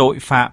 tội phạm.